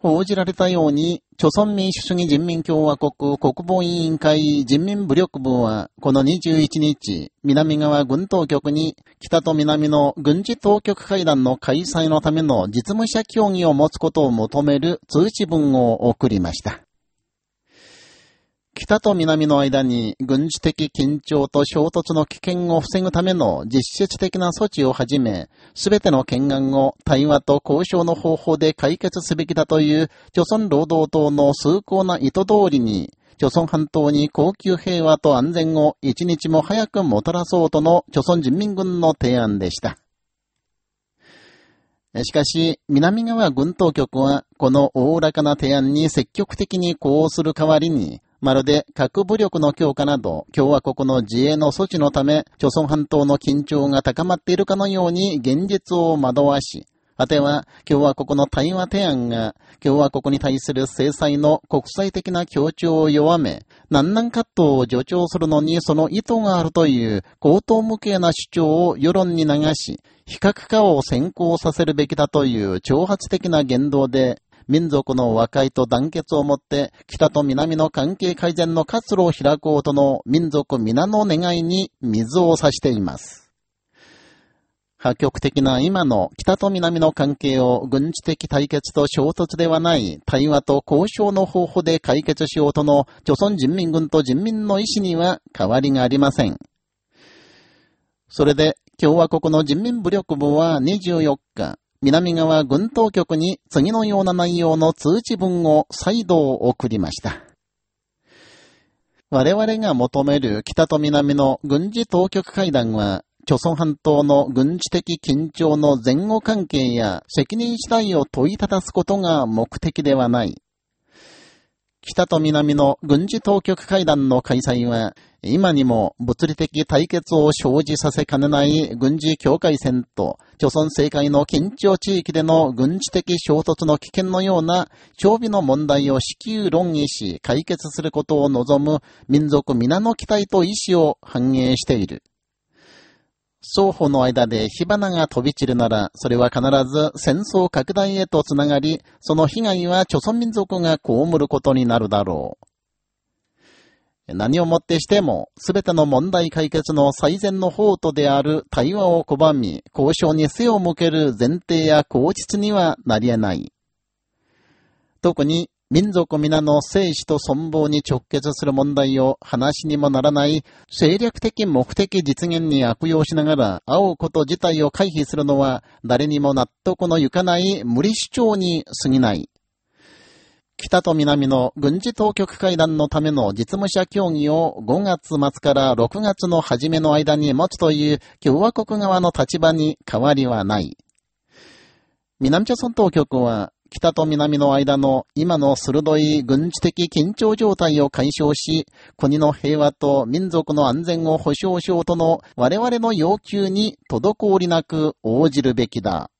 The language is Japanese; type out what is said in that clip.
報じられたように、朝鮮民主主義人民共和国国防委員会人民武力部は、この21日、南側軍当局に、北と南の軍事当局会談の開催のための実務者協議を持つことを求める通知文を送りました。北と南の間に軍事的緊張と衝突の危険を防ぐための実質的な措置をはじめ、すべての懸案を対話と交渉の方法で解決すべきだという、朝鮮労働党の崇高な意図通りに、朝鮮半島に高級平和と安全を一日も早くもたらそうとの朝鮮人民軍の提案でした。しかし、南側軍当局は、この大らかな提案に積極的に呼応する代わりに、まるで核武力の強化など、共和国の自衛の措置のため、朝鮮半島の緊張が高まっているかのように現実を惑わし、果ては共和国の対話提案が共和国に対する制裁の国際的な協調を弱め、難難葛藤を助長するのにその意図があるという高等無形な主張を世論に流し、非核化を先行させるべきだという挑発的な言動で、民族の和解と団結をもって北と南の関係改善の活路を開こうとの民族皆の願いに水を差しています。破局的な今の北と南の関係を軍事的対決と衝突ではない対話と交渉の方法で解決しようとの朝鮮人民軍と人民の意思には変わりがありません。それで共和国の人民武力部は24日、南側軍当局に次のような内容の通知文を再度送りました。我々が求める北と南の軍事当局会談は、朝鮮半島の軍事的緊張の前後関係や責任次第を問いただすことが目的ではない。北と南の軍事当局会談の開催は、今にも物理的対決を生じさせかねない軍事境界線と、朝鮮政界の緊張地域での軍事的衝突の危険のような、長備の問題を至急論議し、解決することを望む民族皆の期待と意志を反映している。双方の間で火花が飛び散るなら、それは必ず戦争拡大へとつながり、その被害は朝鮮民族が被ることになるだろう。何をもってしても、すべての問題解決の最善の法とである対話を拒み、交渉に背を向ける前提や口実にはなり得ない。特に民族皆の生死と存亡に直結する問題を話にもならない政略的目的実現に悪用しながら会うこと自体を回避するのは誰にも納得のいかない無理主張に過ぎない。北と南の軍事当局会談のための実務者協議を5月末から6月の初めの間に持つという共和国側の立場に変わりはない。南朝鮮当局は北と南の間の今の鋭い軍事的緊張状態を解消し、国の平和と民族の安全を保障しようとの我々の要求に滞りなく応じるべきだ。